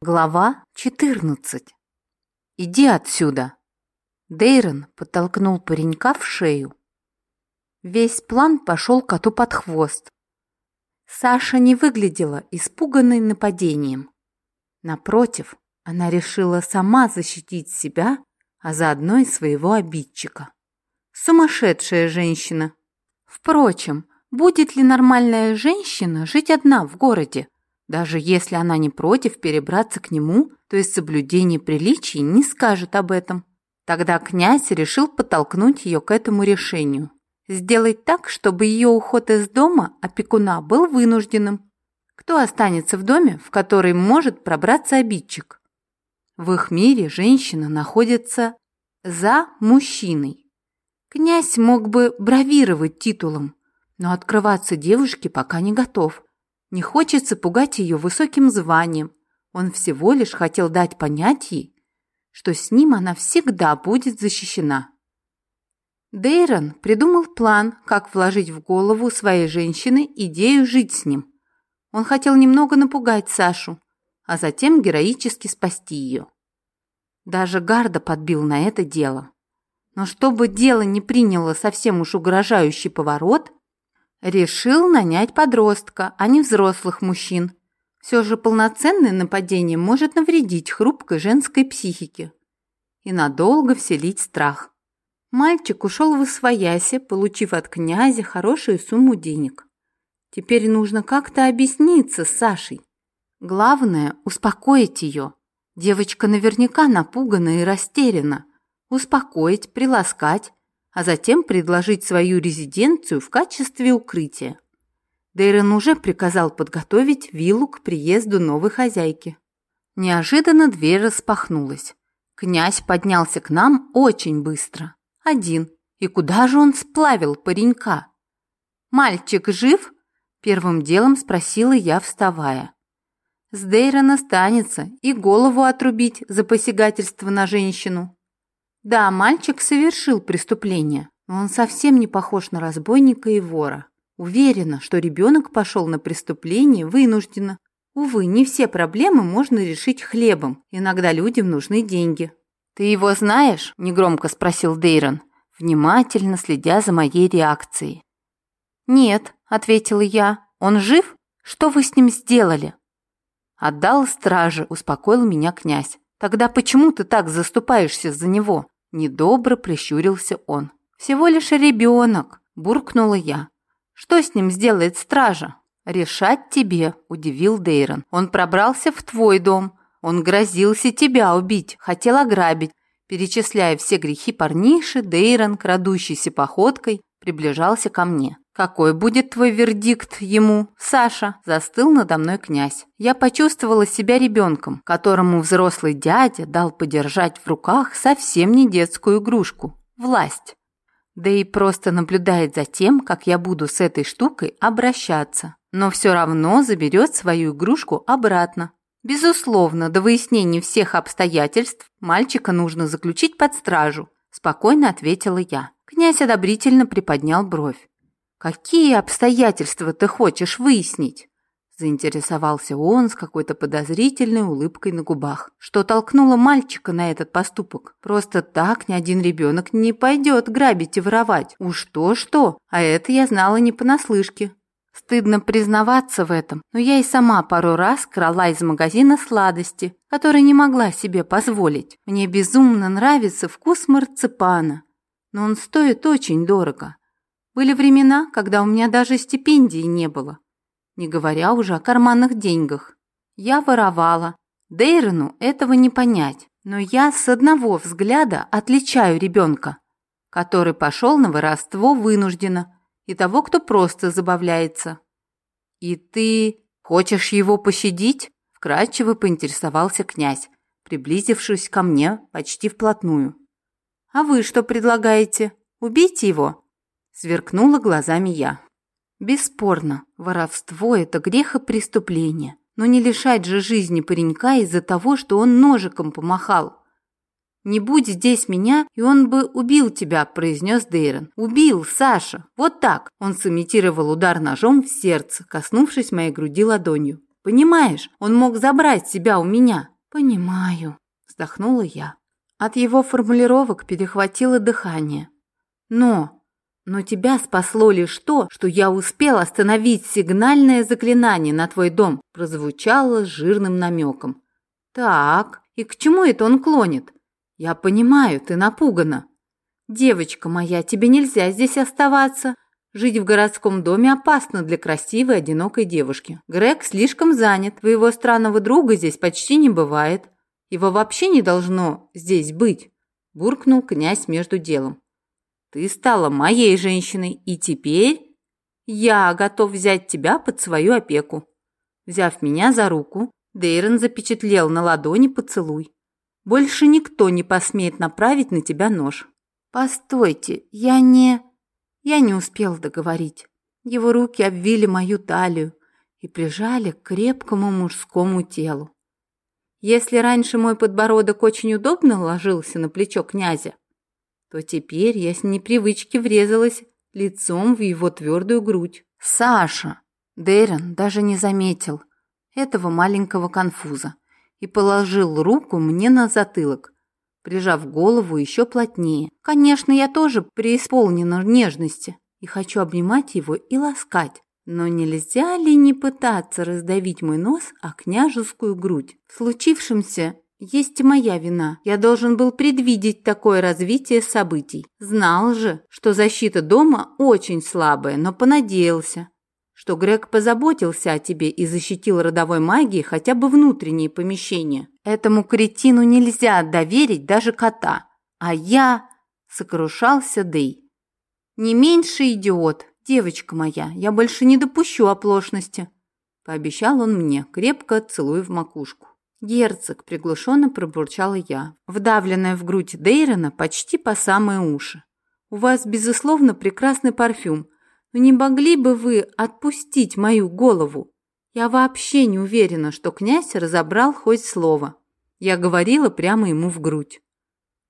Глава 14. Иди отсюда. Дейрон подтолкнул паренька в шею. Весь план пошел коту под хвост. Саша не выглядела испуганной нападением. Напротив, она решила сама защитить себя, а заодно и своего обидчика. Сумасшедшая женщина. Впрочем, будет ли нормальная женщина жить одна в городе? Даже если она не против перебраться к нему, то есть соблюдение приличий не скажет об этом. Тогда князь решил подтолкнуть ее к этому решению. Сделать так, чтобы ее уход из дома опекуна был вынужденным. Кто останется в доме, в который может пробраться обидчик? В их мире женщина находится за мужчиной. Князь мог бы бравировать титулом, но открываться девушке пока не готов. Не хочется пугать ее высоким званием. Он всего лишь хотел дать понять ей, что с ним она всегда будет защищена. Дейрон придумал план, как вложить в голову своей женщины идею жить с ним. Он хотел немного напугать Сашу, а затем героически спасти ее. Даже Гарда подбил на это дело. Но чтобы дело не приняло совсем уж угрожающий поворот, Решил нанять подростка, а не взрослых мужчин. Все же полноценное нападение может навредить хрупкой женской психике и надолго вселить страх. Мальчик ушел в освояси, получив от князя хорошую сумму денег. Теперь нужно как-то объясниться с Сашей. Главное – успокоить ее. Девочка наверняка напугана и растеряна. Успокоить, приласкать, а затем предложить свою резиденцию в качестве укрытия. Дейрон уже приказал подготовить виллу к приезду новой хозяйки. Неожиданно дверь распахнулась. Князь поднялся к нам очень быстро. Один. И куда же он сплавил паренька? «Мальчик жив?» – первым делом спросила я, вставая. С Дейрона станется и голову отрубить за посягательство на женщину. Да, мальчик совершил преступление, но он совсем не похож на разбойника и вора. Уверена, что ребенок пошел на преступление вынужденно. Увы, не все проблемы можно решить хлебом. Иногда людям нужны деньги. «Ты его знаешь?» – негромко спросил Дейрон, внимательно следя за моей реакцией. «Нет», – ответила я. «Он жив? Что вы с ним сделали?» «Отдал страже», – успокоил меня князь. «Тогда почему ты так заступаешься за него?» Недобро прищурился он. «Всего лишь ребенок», – буркнула я. «Что с ним сделает стража?» «Решать тебе», – удивил Дейрон. «Он пробрался в твой дом. Он грозился тебя убить, хотел ограбить». Перечисляя все грехи парниши, Дейрон, крадущийся походкой, приближался ко мне. «Какой будет твой вердикт ему, Саша?» – застыл надо мной князь. Я почувствовала себя ребенком, которому взрослый дядя дал подержать в руках совсем не детскую игрушку – власть. Да и просто наблюдает за тем, как я буду с этой штукой обращаться. Но все равно заберет свою игрушку обратно. Безусловно, до выяснения всех обстоятельств мальчика нужно заключить под стражу, спокойно ответила я. Князь одобрительно приподнял бровь. «Какие обстоятельства ты хочешь выяснить?» Заинтересовался он с какой-то подозрительной улыбкой на губах. Что толкнуло мальчика на этот поступок? Просто так ни один ребенок не пойдет грабить и воровать. Уж то-что, а это я знала не понаслышке. Стыдно признаваться в этом, но я и сама пару раз крала из магазина сладости, которые не могла себе позволить. Мне безумно нравится вкус марципана, но он стоит очень дорого. Были времена, когда у меня даже стипендии не было, не говоря уже о карманных деньгах. Я воровала. Дейрону этого не понять, но я с одного взгляда отличаю ребенка, который пошел на воровство вынужденно, и того, кто просто забавляется. «И ты хочешь его пощадить?» – вкратчиво поинтересовался князь, приблизившись ко мне почти вплотную. «А вы что предлагаете? Убейте его?» Сверкнула глазами я. Бесспорно, воровство – это грех и преступление. Но не лишать же жизни паренька из-за того, что он ножиком помахал. «Не будь здесь меня, и он бы убил тебя», – произнес Дейрон. «Убил, Саша! Вот так!» Он сымитировал удар ножом в сердце, коснувшись моей груди ладонью. Понимаешь, он мог забрать себя у меня. Понимаю, вздохнула я. От его формулировок перехватило дыхание. Но, но тебя спасло лишь то, что я успел остановить сигнальное заклинание на твой дом, прозвучало жирным намеком. Так, и к чему это он клонит? Я понимаю, ты напугана. Девочка моя, тебе нельзя здесь оставаться. Жить в городском доме опасно для красивой, одинокой девушки. Грег слишком занят, твоего странного друга здесь почти не бывает. Его вообще не должно здесь быть, буркнул князь между делом. Ты стала моей женщиной, и теперь я готов взять тебя под свою опеку. Взяв меня за руку, Дейрон запечатлел на ладони поцелуй. Больше никто не посмеет направить на тебя нож. «Постойте, я не...» Я не успел договорить. Его руки обвили мою талию и прижали к крепкому мужскому телу. Если раньше мой подбородок очень удобно ложился на плечо князя, то теперь я с непривычки врезалась лицом в его твердую грудь. «Саша!» Дэрон даже не заметил этого маленького конфуза и положил руку мне на затылок, прижав голову еще плотнее. Конечно, я тоже преисполнена нежности и хочу обнимать его и ласкать. Но нельзя ли не пытаться раздавить мой нос о княжескую грудь? В случившемся есть моя вина. Я должен был предвидеть такое развитие событий. Знал же, что защита дома очень слабая, но понадеялся, что Грег позаботился о тебе и защитил родовой магией хотя бы внутренние помещения. Этому кретину нельзя доверить даже кота. А я... Сокрушался Дэй. Не меньше идиот, девочка моя, я больше не допущу оплошности. Пообещал он мне, крепко целуя в макушку. Герцог, приглушенно пробурчала я, вдавленная в грудь Дейрона почти по самые уши. У вас, безусловно, прекрасный парфюм, но не могли бы вы отпустить мою голову? Я вообще не уверена, что князь разобрал хоть слово. Я говорила прямо ему в грудь.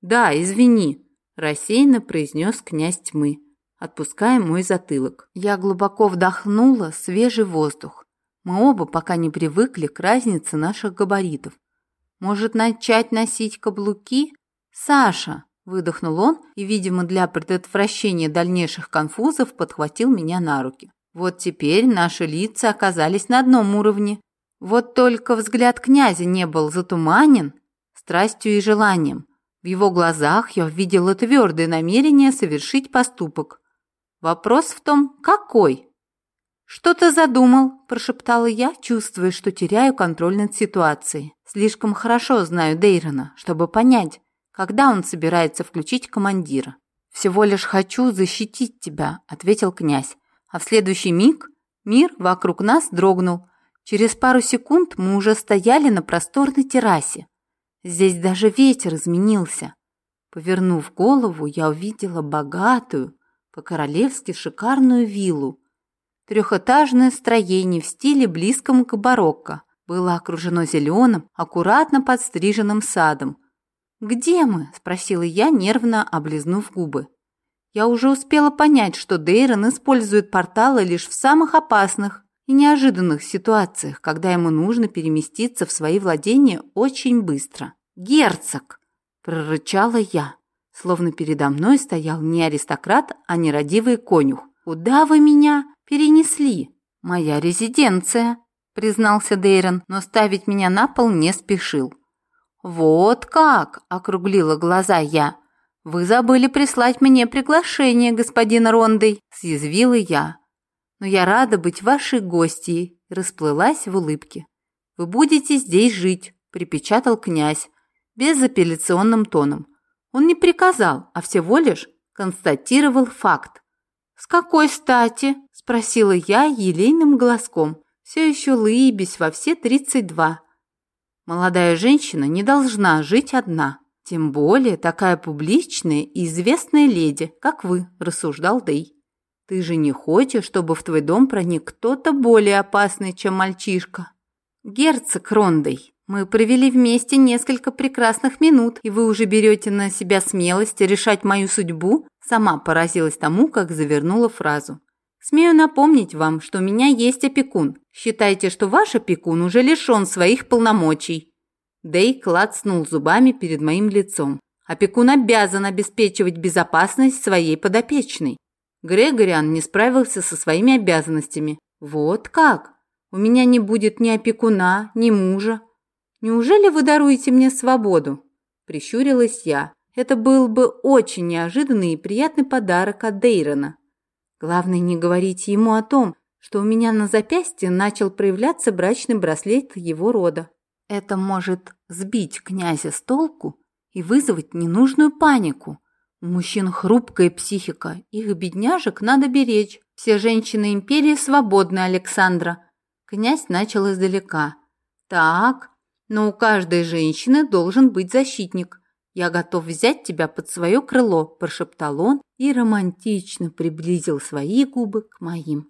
«Да, извини», – рассеянно произнес князь тьмы, отпуская мой затылок. Я глубоко вдохнула свежий воздух. Мы оба пока не привыкли к разнице наших габаритов. Может, начать носить каблуки? Саша, выдохнул он и, видимо, для предотвращения дальнейших конфузов подхватил меня на руки. Вот теперь наши лица оказались на одном уровне. Вот только взгляд князя не был затуманен страстью и желанием. В его глазах я увидела твердое намерение совершить поступок. Вопрос в том, какой? «Что ты задумал?» – прошептала я, чувствуя, что теряю контроль над ситуацией. Слишком хорошо знаю Дейрона, чтобы понять, когда он собирается включить командира. «Всего лишь хочу защитить тебя», – ответил князь а в следующий миг мир вокруг нас дрогнул. Через пару секунд мы уже стояли на просторной террасе. Здесь даже ветер изменился. Повернув голову, я увидела богатую, по-королевски шикарную виллу. Трехэтажное строение в стиле близком к барокко было окружено зеленым, аккуратно подстриженным садом. «Где мы?» – спросила я, нервно облизнув губы. Я уже успела понять, что Дейрон использует порталы лишь в самых опасных и неожиданных ситуациях, когда ему нужно переместиться в свои владения очень быстро. «Герцог!» – прорычала я, словно передо мной стоял не аристократ, а нерадивый конюх. «Куда вы меня перенесли?» «Моя резиденция», – признался Дейрон, но ставить меня на пол не спешил. «Вот как!» – округлила глаза я. «Вы забыли прислать мне приглашение, господин Рондой», – съязвила я. «Но я рада быть вашей гостьей», – расплылась в улыбке. «Вы будете здесь жить», – припечатал князь, безапелляционным тоном. Он не приказал, а всего лишь констатировал факт. «С какой стати?» – спросила я елейным голоском, все еще лыбясь во все тридцать два. Молодая женщина не должна жить одна. Тем более такая публичная и известная леди, как вы, рассуждал Дэй. Ты же не хочешь, чтобы в твой дом проник кто-то более опасный, чем мальчишка? Герцог Рондей, мы провели вместе несколько прекрасных минут, и вы уже берете на себя смелость решать мою судьбу? Сама поразилась тому, как завернула фразу. Смею напомнить вам, что у меня есть опекун. Считайте, что ваш опекун уже лишен своих полномочий». Дэй клацнул зубами перед моим лицом. Опекун обязан обеспечивать безопасность своей подопечной. Грегориан не справился со своими обязанностями. Вот как? У меня не будет ни опекуна, ни мужа. Неужели вы даруете мне свободу? Прищурилась я. Это был бы очень неожиданный и приятный подарок от Дейрона. Главное не говорить ему о том, что у меня на запястье начал проявляться брачный браслет его рода. Это может сбить князя с толку и вызвать ненужную панику. У мужчин хрупкая психика, их бедняжек надо беречь. Все женщины империи свободны, Александра. Князь начал издалека. Так, но у каждой женщины должен быть защитник. «Я готов взять тебя под свое крыло», – прошептал он и романтично приблизил свои губы к моим.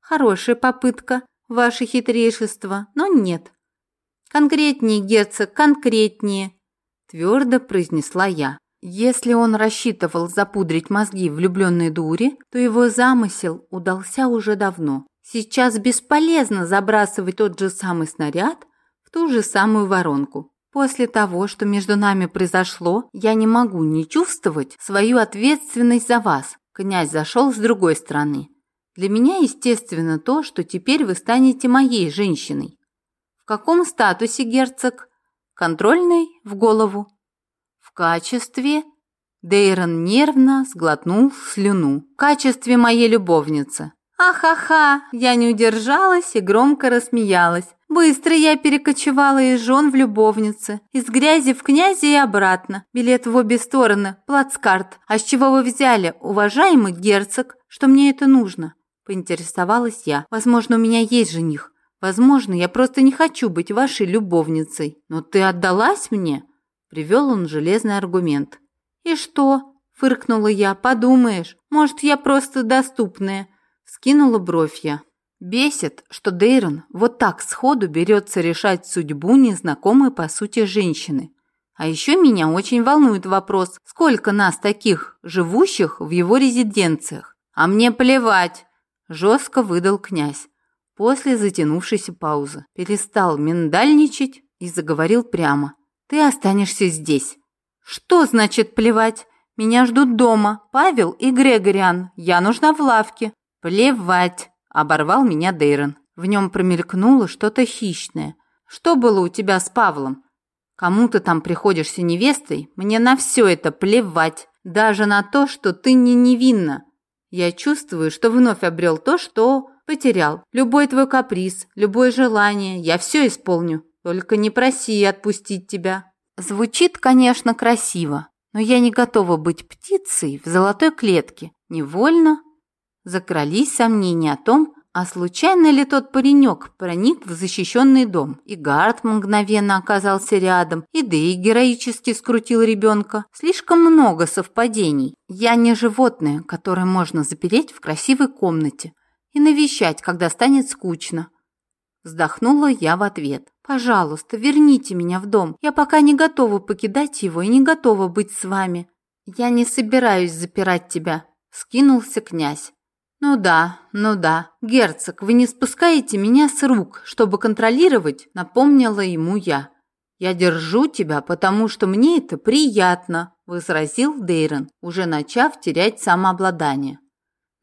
«Хорошая попытка, ваше хитрейшество, но нет». «Конкретнее, герцог, конкретнее», – твердо произнесла я. Если он рассчитывал запудрить мозги влюбленной дуре, то его замысел удался уже давно. Сейчас бесполезно забрасывать тот же самый снаряд в ту же самую воронку. После того, что между нами произошло, я не могу не чувствовать свою ответственность за вас. Князь зашел с другой стороны. Для меня естественно то, что теперь вы станете моей женщиной. В каком статусе, герцог? Контрольный в голову. В качестве... Дейрон нервно сглотнул слюну. В качестве моей любовницы. Ахаха, я не удержалась и громко рассмеялась. Быстро я перекочевала из жен в любовницы, из грязи в князи и обратно. Билет в обе стороны, плацкарт. А с чего вы взяли, уважаемый герцог, что мне это нужно? Поинтересовалась я. Возможно, у меня есть жених. Возможно, я просто не хочу быть вашей любовницей. Но ты отдалась мне? Привел он железный аргумент. И что? Фыркнула я. Подумаешь, может, я просто доступная. Скинула бровь я. Бесит, что Дейрон вот так сходу берется решать судьбу незнакомой по сути женщины. А еще меня очень волнует вопрос, сколько нас таких, живущих в его резиденциях. А мне плевать, жестко выдал князь. После затянувшейся паузы перестал миндальничать и заговорил прямо. Ты останешься здесь. Что значит плевать? Меня ждут дома Павел и Грегориан. Я нужна в лавке. Плевать. Оборвал меня Дейрон. В нем промелькнуло что-то хищное. Что было у тебя с Павлом? Кому ты там приходишься невестой? Мне на все это плевать. Даже на то, что ты не невинна. Я чувствую, что вновь обрел то, что потерял. Любой твой каприз, любое желание, я все исполню. Только не проси отпустить тебя. Звучит, конечно, красиво, но я не готова быть птицей в золотой клетке. Невольно закрались сомнения о том, а случайно ли тот паренек проник в защищенный дом? И Гард мгновенно оказался рядом, и Дэй героически скрутил ребенка. Слишком много совпадений. Я не животное, которое можно запереть в красивой комнате и навещать, когда станет скучно. Вздохнула я в ответ. «Пожалуйста, верните меня в дом. Я пока не готова покидать его и не готова быть с вами. Я не собираюсь запирать тебя», — скинулся князь. «Ну да, ну да. Герцог, вы не спускаете меня с рук, чтобы контролировать», — напомнила ему я. «Я держу тебя, потому что мне это приятно», — возразил Дейрон, уже начав терять самообладание.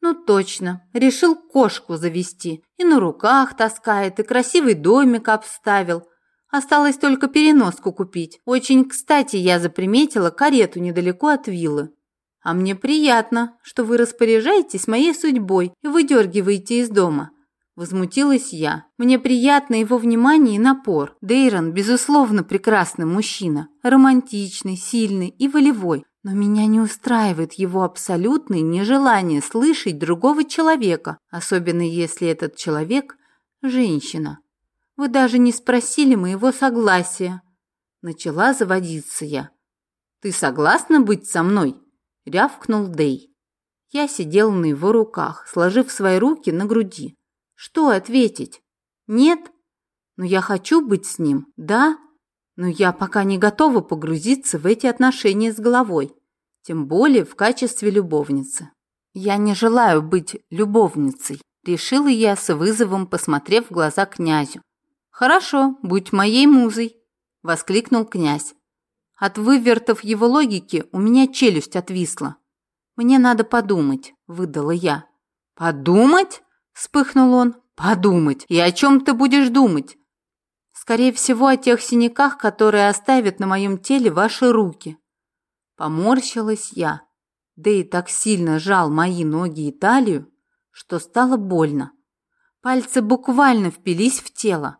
«Ну точно, решил кошку завести. И на руках таскает, и красивый домик обставил. Осталось только переноску купить. Очень кстати я заприметила карету недалеко от виллы. А мне приятно, что вы распоряжаетесь моей судьбой и выдергиваете из дома. Возмутилась я. Мне приятно его внимание и напор. Дейрон, безусловно, прекрасный мужчина. Романтичный, сильный и волевой. Но меня не устраивает его абсолютное нежелание слышать другого человека, особенно если этот человек – женщина. Вы даже не спросили моего согласия. Начала заводиться я. Ты согласна быть со мной? Рявкнул Дей. Я сидел на его руках, сложив свои руки на груди. Что ответить? Нет? Но я хочу быть с ним, да? Но я пока не готова погрузиться в эти отношения с головой, тем более в качестве любовницы. Я не желаю быть любовницей, решила я с вызовом, посмотрев в глаза князю. Хорошо, будь моей музой, воскликнул князь. От вывертов его логики у меня челюсть отвисла. Мне надо подумать, выдала я. Подумать? вспыхнул он. Подумать. И о чем ты будешь думать? Скорее всего, о тех синяках, которые оставят на моем теле ваши руки. Поморщилась я. Да и так сильно жал мои ноги и талию, что стало больно. Пальцы буквально впились в тело.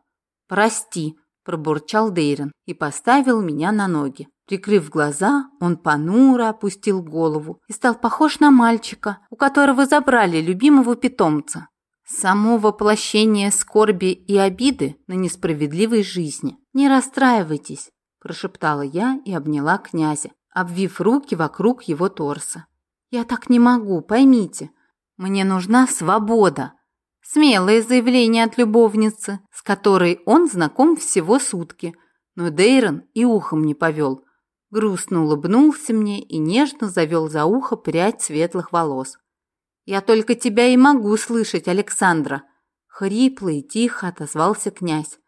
«Прости», – пробурчал Дейрон и поставил меня на ноги. Прикрыв глаза, он понуро опустил голову и стал похож на мальчика, у которого забрали любимого питомца. Само воплощение скорби и обиды на несправедливой жизни. «Не расстраивайтесь», – прошептала я и обняла князя, обвив руки вокруг его торса. «Я так не могу, поймите. Мне нужна свобода». Смелое заявление от любовницы, с которой он знаком всего сутки, но Дейрон и ухом не повел. Грустно улыбнулся мне и нежно завел за ухо прядь светлых волос. «Я только тебя и могу слышать, Александра!» Хрипло и тихо отозвался князь.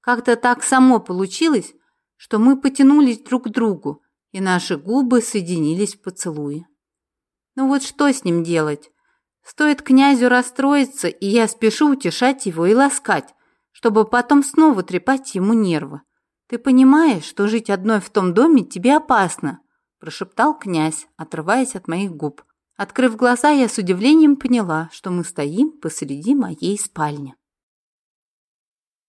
«Как-то так само получилось, что мы потянулись друг к другу, и наши губы соединились в поцелуе. Ну вот что с ним делать? Стоит князю расстроиться, и я спешу утешать его и ласкать, чтобы потом снова трепать ему нервы. Ты понимаешь, что жить одной в том доме тебе опасно?» прошептал князь, отрываясь от моих губ. Открыв глаза, я с удивлением поняла, что мы стоим посреди моей спальни.